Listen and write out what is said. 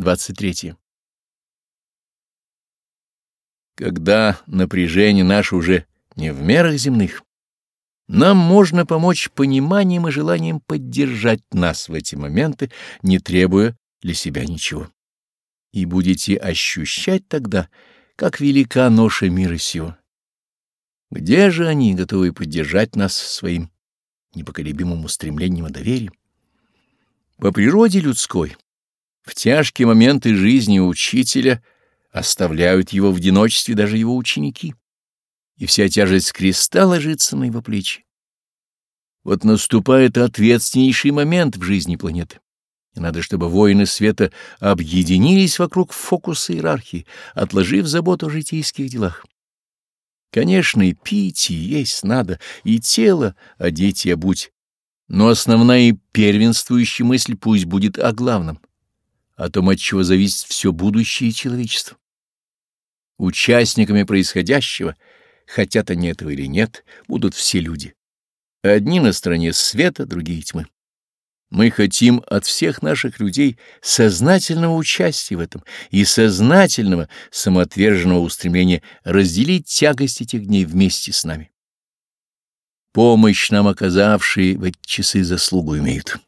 23. Когда напряжение наше уже не в мерах земных, нам можно помочь пониманием и желанием поддержать нас в эти моменты, не требуя для себя ничего. И будете ощущать тогда, как велика ноша мира сего. Где же они, готовы поддержать нас своим непоколебимым устремлением и доверием? По природе людской, в тяжкие моменты жизни учителя оставляют его в одиночестве даже его ученики, и вся тяжесть креста ложится на его плечи. Вот наступает ответственнейший момент в жизни планеты. И надо, чтобы воины света объединились вокруг фокуса иерархии, отложив заботу о житейских делах. Конечно, и пить, и есть надо, и тело одеть и обуть, но основная и первенствующая мысль пусть будет о главном, о том, от чего зависит все будущее человечества. Участниками происходящего, хотят они этого или нет, будут все люди. Одни на стороне света, другие тьмы. Мы хотим от всех наших людей сознательного участия в этом и сознательного самоотверженного устремления разделить тягость этих дней вместе с нами. Помощь нам оказавшие в эти часы заслугу имеют.